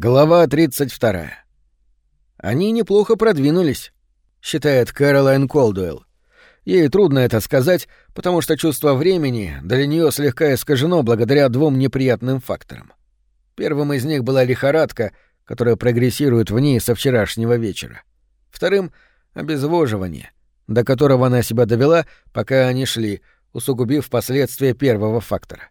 Глава 32. Они неплохо продвинулись, считает Кэролайн Колдуэлл. Ей трудно это сказать, потому что чувство времени для нее слегка искажено благодаря двум неприятным факторам. Первым из них была лихорадка, которая прогрессирует в ней со вчерашнего вечера. Вторым — обезвоживание, до которого она себя довела, пока они шли, усугубив последствия первого фактора.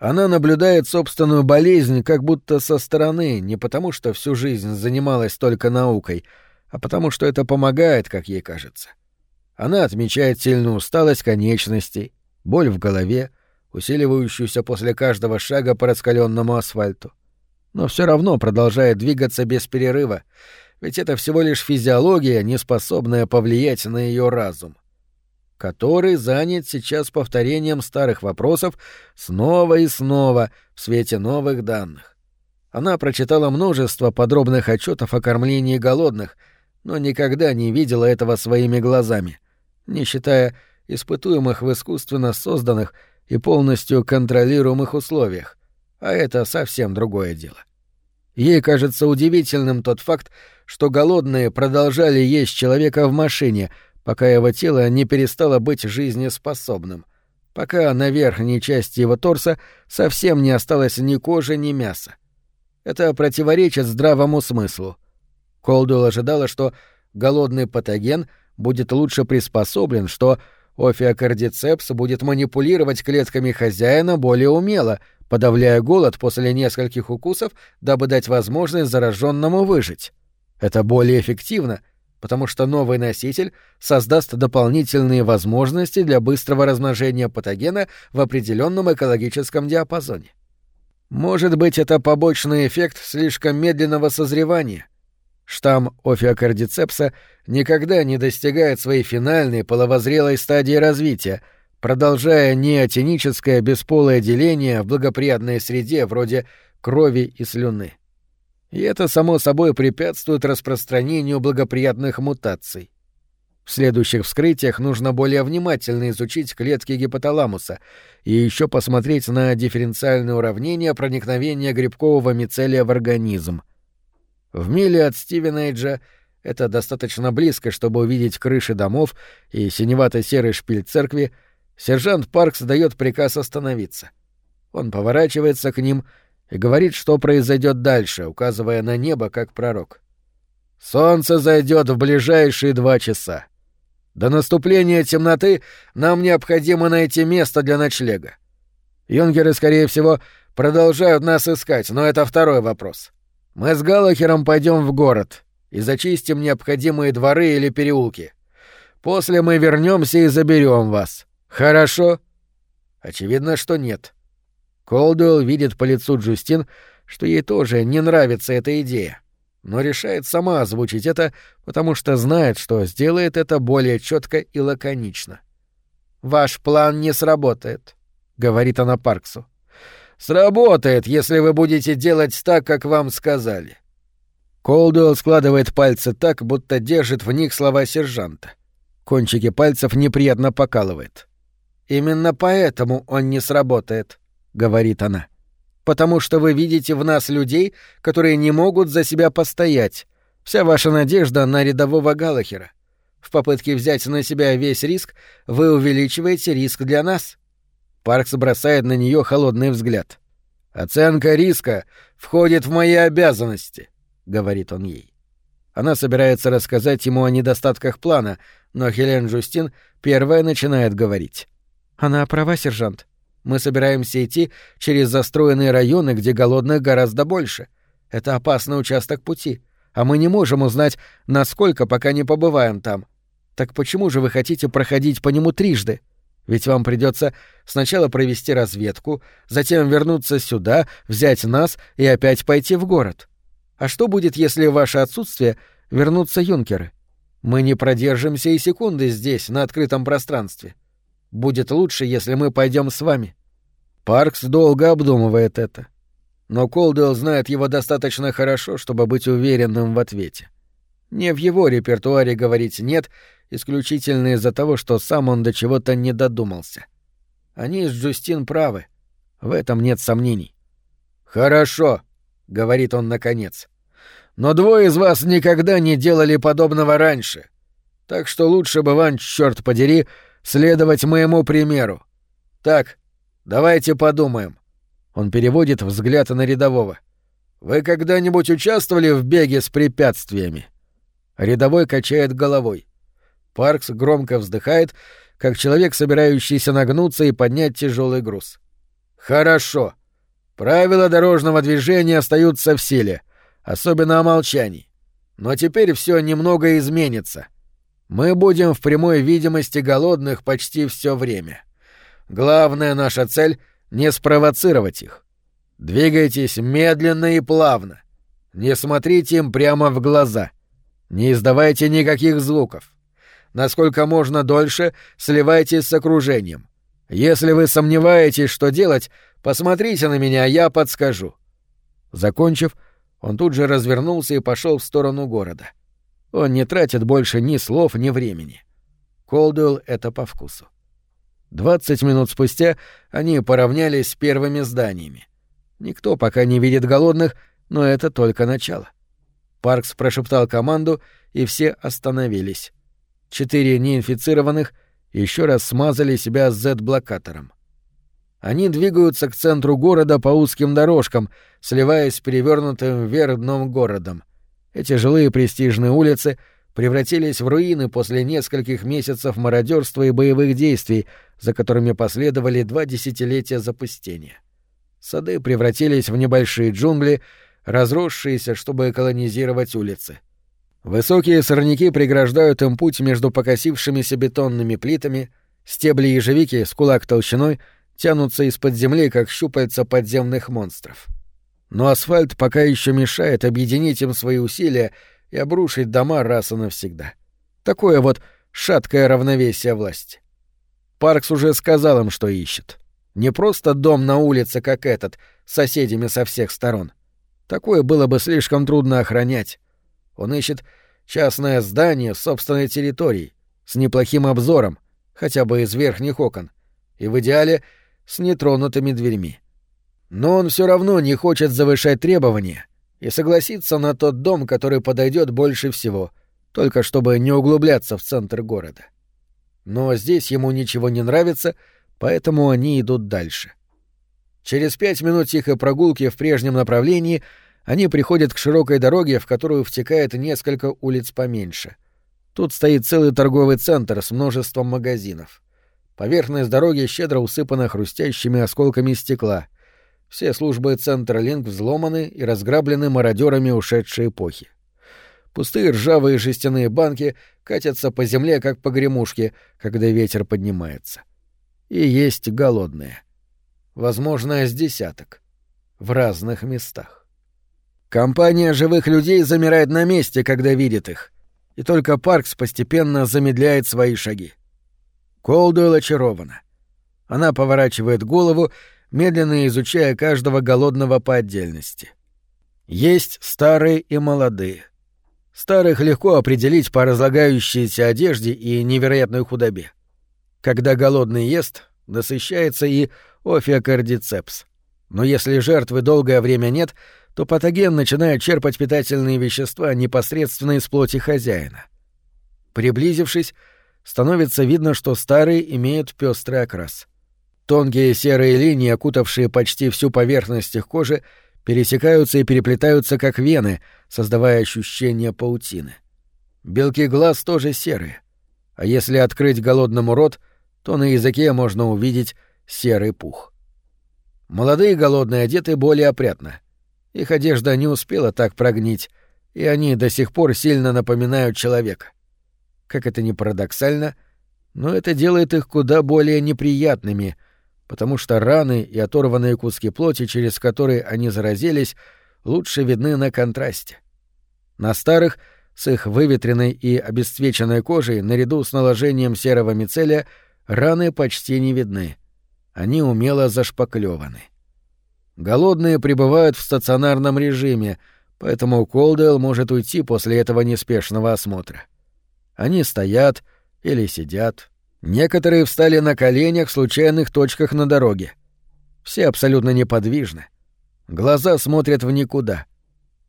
Она наблюдает собственную болезнь как будто со стороны, не потому что всю жизнь занималась только наукой, а потому что это помогает, как ей кажется. Она отмечает сильную усталость конечностей, боль в голове, усиливающуюся после каждого шага по раскаленному асфальту. Но все равно продолжает двигаться без перерыва, ведь это всего лишь физиология, не способная повлиять на ее разум который занят сейчас повторением старых вопросов снова и снова в свете новых данных. Она прочитала множество подробных отчетов о кормлении голодных, но никогда не видела этого своими глазами, не считая испытуемых в искусственно созданных и полностью контролируемых условиях, а это совсем другое дело. Ей кажется удивительным тот факт, что голодные продолжали есть человека в машине — пока его тело не перестало быть жизнеспособным, пока на верхней части его торса совсем не осталось ни кожи, ни мяса. Это противоречит здравому смыслу. Колдуэлл ожидала, что голодный патоген будет лучше приспособлен, что офиокардицепс будет манипулировать клетками хозяина более умело, подавляя голод после нескольких укусов, дабы дать возможность зараженному выжить. Это более эффективно, потому что новый носитель создаст дополнительные возможности для быстрого размножения патогена в определенном экологическом диапазоне. Может быть, это побочный эффект слишком медленного созревания. Штамм офиокардицепса никогда не достигает своей финальной половозрелой стадии развития, продолжая неотеническое бесполое деление в благоприятной среде вроде крови и слюны. И это, само собой, препятствует распространению благоприятных мутаций. В следующих вскрытиях нужно более внимательно изучить клетки гипоталамуса и еще посмотреть на дифференциальное уравнение проникновения грибкового мицелия в организм. В миле от Стивенейджа это достаточно близко, чтобы увидеть крыши домов и синевато-серый шпиль церкви, сержант Паркс дает приказ остановиться. Он поворачивается к ним — и говорит, что произойдет дальше, указывая на небо как пророк. Солнце зайдет в ближайшие два часа. До наступления темноты нам необходимо найти место для ночлега. Юнгеры, скорее всего, продолжают нас искать, но это второй вопрос. Мы с Галахером пойдем в город и зачистим необходимые дворы или переулки. После мы вернемся и заберем вас. Хорошо? Очевидно, что нет. — Колдуэлл видит по лицу Джустин, что ей тоже не нравится эта идея, но решает сама озвучить это, потому что знает, что сделает это более четко и лаконично. «Ваш план не сработает», — говорит она Парксу. «Сработает, если вы будете делать так, как вам сказали». Колдуэлл складывает пальцы так, будто держит в них слова сержанта. Кончики пальцев неприятно покалывает. «Именно поэтому он не сработает», — говорит она. «Потому что вы видите в нас людей, которые не могут за себя постоять. Вся ваша надежда на рядового Галахера. В попытке взять на себя весь риск вы увеличиваете риск для нас». Паркс бросает на нее холодный взгляд. «Оценка риска входит в мои обязанности», — говорит он ей. Она собирается рассказать ему о недостатках плана, но Хелен Джустин первая начинает говорить. «Она права, сержант. Мы собираемся идти через застроенные районы, где голодных гораздо больше. Это опасный участок пути, а мы не можем узнать, насколько, пока не побываем там. Так почему же вы хотите проходить по нему трижды? Ведь вам придется сначала провести разведку, затем вернуться сюда, взять нас и опять пойти в город. А что будет, если в ваше отсутствие вернутся юнкеры? Мы не продержимся и секунды здесь, на открытом пространстве. Будет лучше, если мы пойдем с вами. Паркс долго обдумывает это. Но Колдуэлл знает его достаточно хорошо, чтобы быть уверенным в ответе. Не в его репертуаре говорить «нет», исключительно из-за того, что сам он до чего-то не додумался. Они с Джустин правы. В этом нет сомнений. «Хорошо», — говорит он наконец. «Но двое из вас никогда не делали подобного раньше. Так что лучше бы вам, черт подери, следовать моему примеру. Так, давайте подумаем». Он переводит взгляд на рядового. «Вы когда-нибудь участвовали в беге с препятствиями?» Рядовой качает головой. Паркс громко вздыхает, как человек, собирающийся нагнуться и поднять тяжелый груз. «Хорошо. Правила дорожного движения остаются в силе, особенно о молчании. Но теперь все немного изменится. Мы будем в прямой видимости голодных почти все время. Главная наша цель — не спровоцировать их. Двигайтесь медленно и плавно. Не смотрите им прямо в глаза. Не издавайте никаких звуков насколько можно дольше сливайтесь с окружением. Если вы сомневаетесь, что делать, посмотрите на меня, я подскажу». Закончив, он тут же развернулся и пошел в сторону города. Он не тратит больше ни слов, ни времени. Колдуэлл это по вкусу. Двадцать минут спустя они поравнялись с первыми зданиями. Никто пока не видит голодных, но это только начало. Паркс прошептал команду, и все остановились. Четыре неинфицированных еще раз смазали себя с Z-блокатором. Они двигаются к центру города по узким дорожкам, сливаясь с перевернутым вверх дном городом. Эти жилые престижные улицы превратились в руины после нескольких месяцев мародерства и боевых действий, за которыми последовали два десятилетия запустения. Сады превратились в небольшие джунгли, разросшиеся, чтобы колонизировать улицы. — Высокие сорняки преграждают им путь между покосившимися бетонными плитами, стебли ежевики с кулак толщиной тянутся из-под земли, как щупальца подземных монстров. Но асфальт пока еще мешает объединить им свои усилия и обрушить дома раз и навсегда. Такое вот шаткое равновесие власти. Паркс уже сказал им, что ищет. Не просто дом на улице, как этот, с соседями со всех сторон. Такое было бы слишком трудно охранять. Он ищет частное здание с собственной территорией, с неплохим обзором, хотя бы из верхних окон, и в идеале с нетронутыми дверьми. Но он все равно не хочет завышать требования и согласиться на тот дом, который подойдет больше всего, только чтобы не углубляться в центр города. Но здесь ему ничего не нравится, поэтому они идут дальше. Через пять минут тихой прогулки в прежнем направлении — они приходят к широкой дороге, в которую втекает несколько улиц поменьше. Тут стоит целый торговый центр с множеством магазинов. Поверхность дороги щедро усыпана хрустящими осколками стекла. Все службы центра Линк взломаны и разграблены мародерами ушедшей эпохи. Пустые ржавые жестяные банки катятся по земле, как погремушки, когда ветер поднимается. И есть голодные. Возможно, с десяток. В разных местах. Компания живых людей замирает на месте, когда видит их, и только Паркс постепенно замедляет свои шаги. Колдуэлл очарована. Она поворачивает голову, медленно изучая каждого голодного по отдельности. Есть старые и молодые. Старых легко определить по разлагающейся одежде и невероятной худобе. Когда голодный ест, насыщается и офиокардицепс. Но если жертвы долгое время нет — то патоген начинает черпать питательные вещества непосредственно из плоти хозяина. Приблизившись, становится видно, что старые имеют пестрый окрас. Тонкие серые линии, окутавшие почти всю поверхность их кожи, пересекаются и переплетаются как вены, создавая ощущение паутины. Белки глаз тоже серые. А если открыть голодному рот, то на языке можно увидеть серый пух. Молодые голодные одеты более опрятно — их одежда не успела так прогнить, и они до сих пор сильно напоминают человека. Как это ни парадоксально, но это делает их куда более неприятными, потому что раны и оторванные куски плоти, через которые они заразились, лучше видны на контрасте. На старых, с их выветренной и обесцвеченной кожей, наряду с наложением серого мицелия, раны почти не видны. Они умело зашпаклеваны. Голодные пребывают в стационарном режиме, поэтому Колдуэлл может уйти после этого неспешного осмотра. Они стоят или сидят. Некоторые встали на коленях в случайных точках на дороге. Все абсолютно неподвижны. Глаза смотрят в никуда.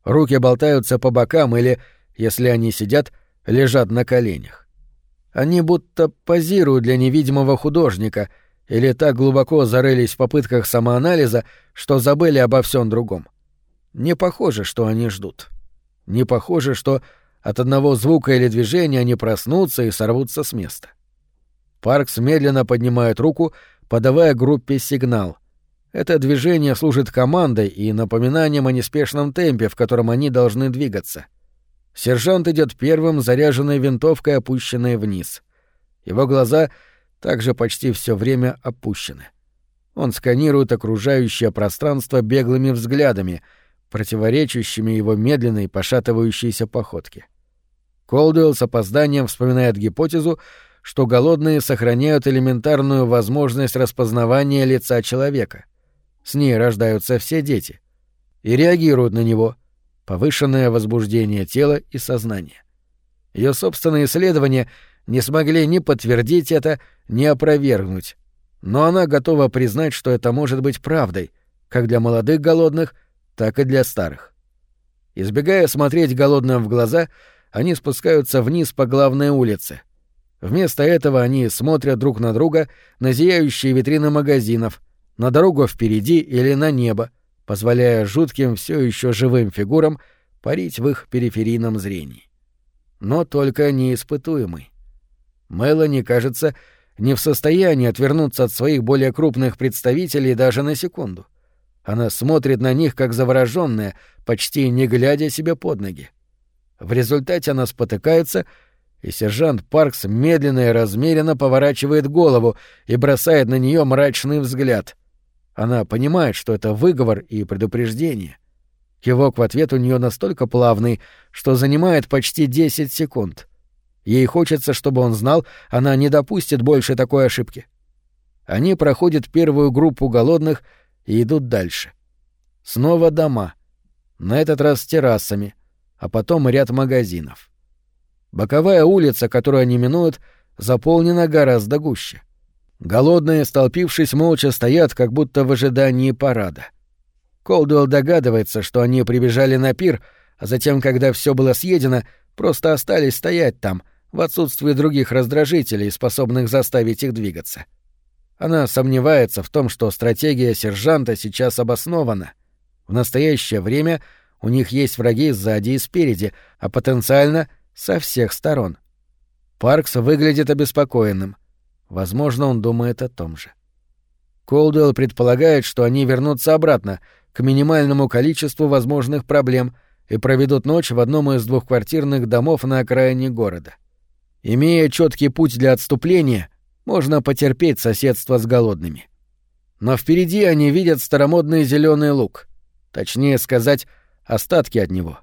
Руки болтаются по бокам или, если они сидят, лежат на коленях. Они будто позируют для невидимого художника или так глубоко зарылись в попытках самоанализа, что забыли обо всем другом. Не похоже, что они ждут. Не похоже, что от одного звука или движения они проснутся и сорвутся с места. Паркс медленно поднимает руку, подавая группе сигнал. Это движение служит командой и напоминанием о неспешном темпе, в котором они должны двигаться. Сержант идет первым, заряженной винтовкой, опущенной вниз. Его глаза также почти все время опущены. Он сканирует окружающее пространство беглыми взглядами, противоречащими его медленной, пошатывающейся походке. Колдуэлл с опозданием вспоминает гипотезу, что голодные сохраняют элементарную возможность распознавания лица человека. С ней рождаются все дети. И реагируют на него. Повышенное возбуждение тела и сознания. Ее собственные исследования не смогли ни подтвердить это, ни опровергнуть. Но она готова признать, что это может быть правдой, как для молодых голодных, так и для старых. Избегая смотреть голодным в глаза, они спускаются вниз по главной улице. Вместо этого они смотрят друг на друга на зияющие витрины магазинов, на дорогу впереди или на небо, позволяя жутким все еще живым фигурам парить в их периферийном зрении. Но только неиспытуемый. Мелани, кажется, не в состоянии отвернуться от своих более крупных представителей даже на секунду. Она смотрит на них как завороженная, почти не глядя себе под ноги. В результате она спотыкается, и сержант Паркс медленно и размеренно поворачивает голову и бросает на нее мрачный взгляд. Она понимает, что это выговор и предупреждение. Кивок в ответ у нее настолько плавный, что занимает почти 10 секунд. Ей хочется, чтобы он знал, она не допустит больше такой ошибки. Они проходят первую группу голодных — и идут дальше. Снова дома. На этот раз с террасами, а потом ряд магазинов. Боковая улица, которую они минуют, заполнена гораздо гуще. Голодные, столпившись, молча стоят, как будто в ожидании парада. Колдуэлл догадывается, что они прибежали на пир, а затем, когда все было съедено, просто остались стоять там, в отсутствии других раздражителей, способных заставить их двигаться. — она сомневается в том, что стратегия сержанта сейчас обоснована. В настоящее время у них есть враги сзади и спереди, а потенциально со всех сторон. Паркс выглядит обеспокоенным. Возможно, он думает о том же. Колдуэлл предполагает, что они вернутся обратно, к минимальному количеству возможных проблем, и проведут ночь в одном из двухквартирных домов на окраине города. Имея четкий путь для отступления, можно потерпеть соседство с голодными. Но впереди они видят старомодный зеленый луг. Точнее сказать, остатки от него.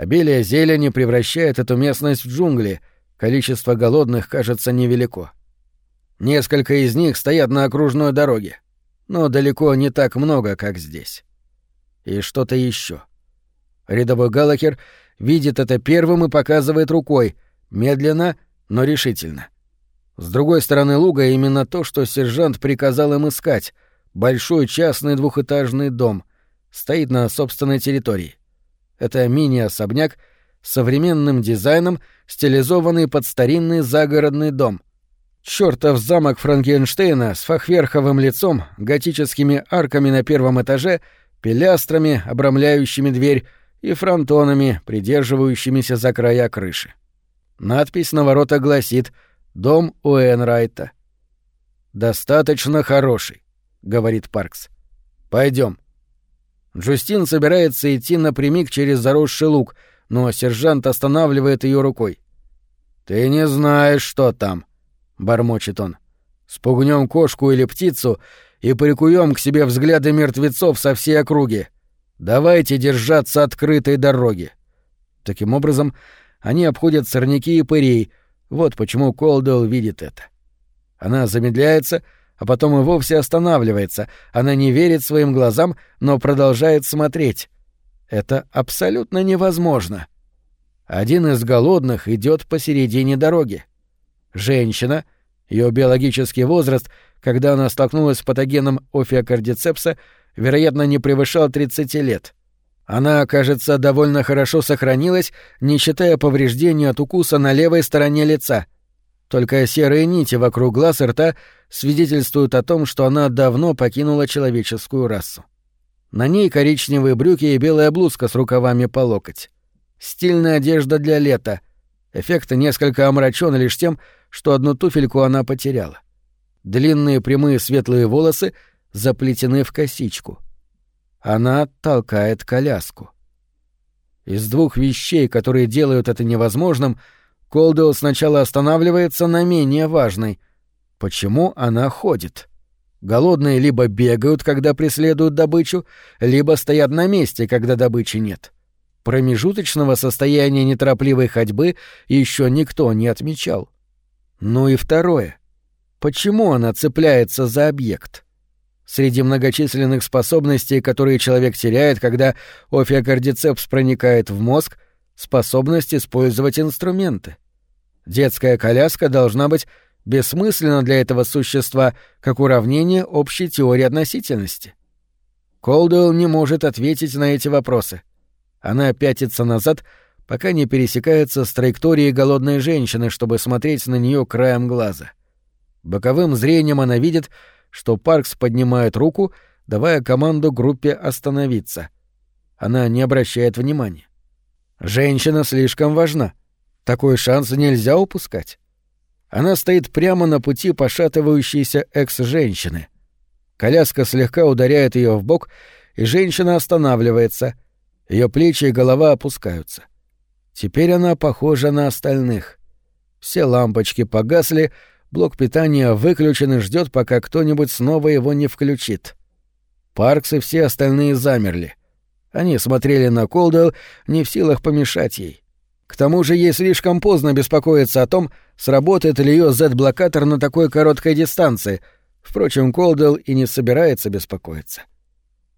Обилие зелени превращает эту местность в джунгли, количество голодных кажется невелико. Несколько из них стоят на окружной дороге, но далеко не так много, как здесь. И что-то еще. Рядовой Галахер видит это первым и показывает рукой, медленно, но решительно — с другой стороны луга именно то, что сержант приказал им искать — большой частный двухэтажный дом. Стоит на собственной территории. Это мини-особняк с современным дизайном, стилизованный под старинный загородный дом. Чёртов замок Франкенштейна с фахверховым лицом, готическими арками на первом этаже, пилястрами, обрамляющими дверь, и фронтонами, придерживающимися за края крыши. Надпись на ворота гласит — Дом Уэнрайта. Достаточно хороший, говорит Паркс. Пойдем. Джустин собирается идти напрямик через заросший луг, но сержант останавливает ее рукой. Ты не знаешь, что там, бормочет он. Спугнем кошку или птицу и прикуем к себе взгляды мертвецов со всей округи. Давайте держаться открытой дороги. Таким образом, они обходят сорняки и пырей, вот почему Колдуэлл видит это. Она замедляется, а потом и вовсе останавливается. Она не верит своим глазам, но продолжает смотреть. Это абсолютно невозможно. Один из голодных идет посередине дороги. Женщина, ее биологический возраст, когда она столкнулась с патогеном офиокардицепса, вероятно, не превышал 30 лет. Она, кажется, довольно хорошо сохранилась, не считая повреждений от укуса на левой стороне лица. Только серые нити вокруг глаз и рта свидетельствуют о том, что она давно покинула человеческую расу. На ней коричневые брюки и белая блузка с рукавами по локоть. Стильная одежда для лета. Эффект несколько омрачен лишь тем, что одну туфельку она потеряла. Длинные прямые светлые волосы заплетены в косичку — она толкает коляску. Из двух вещей, которые делают это невозможным, Колдуэлл сначала останавливается на менее важной. Почему она ходит? Голодные либо бегают, когда преследуют добычу, либо стоят на месте, когда добычи нет. Промежуточного состояния неторопливой ходьбы еще никто не отмечал. Ну и второе. Почему она цепляется за объект? — Среди многочисленных способностей, которые человек теряет, когда офиокардицепс проникает в мозг, способность использовать инструменты. Детская коляска должна быть бессмысленна для этого существа, как уравнение общей теории относительности. Колдуэлл не может ответить на эти вопросы. Она пятится назад, пока не пересекается с траекторией голодной женщины, чтобы смотреть на нее краем глаза. Боковым зрением она видит, что Паркс поднимает руку, давая команду группе остановиться. Она не обращает внимания. Женщина слишком важна. Такой шанс нельзя упускать. Она стоит прямо на пути пошатывающейся экс-женщины. Коляска слегка ударяет ее в бок, и женщина останавливается. Ее плечи и голова опускаются. Теперь она похожа на остальных. Все лампочки погасли, Блок питания выключен и ждет, пока кто-нибудь снова его не включит. Паркс и все остальные замерли. Они смотрели на Колдуэлл, не в силах помешать ей. К тому же ей слишком поздно беспокоиться о том, сработает ли ее Z-блокатор на такой короткой дистанции. Впрочем, Колдуэлл и не собирается беспокоиться.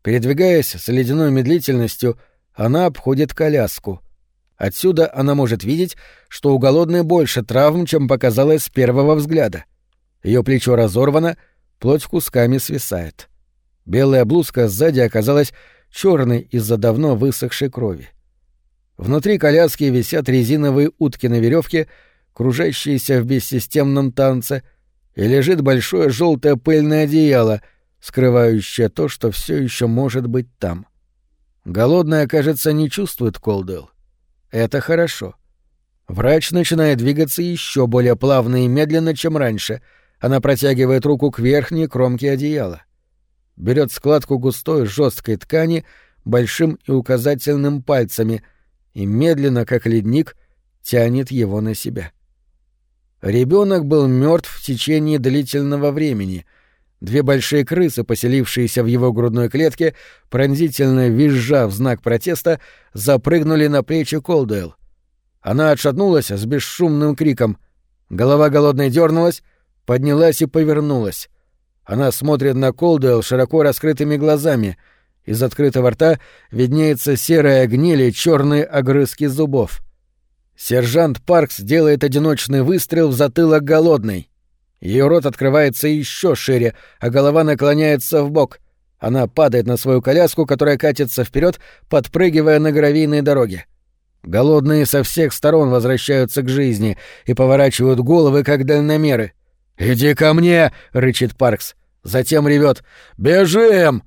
Передвигаясь с ледяной медлительностью, она обходит коляску — Отсюда она может видеть, что у голодной больше травм, чем показалось с первого взгляда. Ее плечо разорвано, плоть кусками свисает. Белая блузка сзади оказалась черной из-за давно высохшей крови. Внутри коляски висят резиновые утки на веревке, кружащиеся в бессистемном танце, и лежит большое желтое пыльное одеяло, скрывающее то, что все еще может быть там. Голодная, кажется, не чувствует Колдуэлл. Это хорошо. Врач начинает двигаться еще более плавно и медленно, чем раньше. Она протягивает руку к верхней кромке одеяла. Берет складку густой жесткой ткани большим и указательным пальцами и медленно, как ледник, тянет его на себя. Ребенок был мертв в течение длительного времени. Две большие крысы, поселившиеся в его грудной клетке, пронзительно визжа в знак протеста, запрыгнули на плечи Колдуэлл. Она отшатнулась с бесшумным криком. Голова голодной дернулась, поднялась и повернулась. Она смотрит на Колдуэлл широко раскрытыми глазами. Из открытого рта виднеется серая гниль и черные огрызки зубов. Сержант Паркс делает одиночный выстрел в затылок голодной. Ее рот открывается еще шире, а голова наклоняется в бок. Она падает на свою коляску, которая катится вперед, подпрыгивая на гравийной дороге. Голодные со всех сторон возвращаются к жизни и поворачивают головы, как дальномеры. «Иди ко мне!» — рычит Паркс. Затем ревет «Бежим!»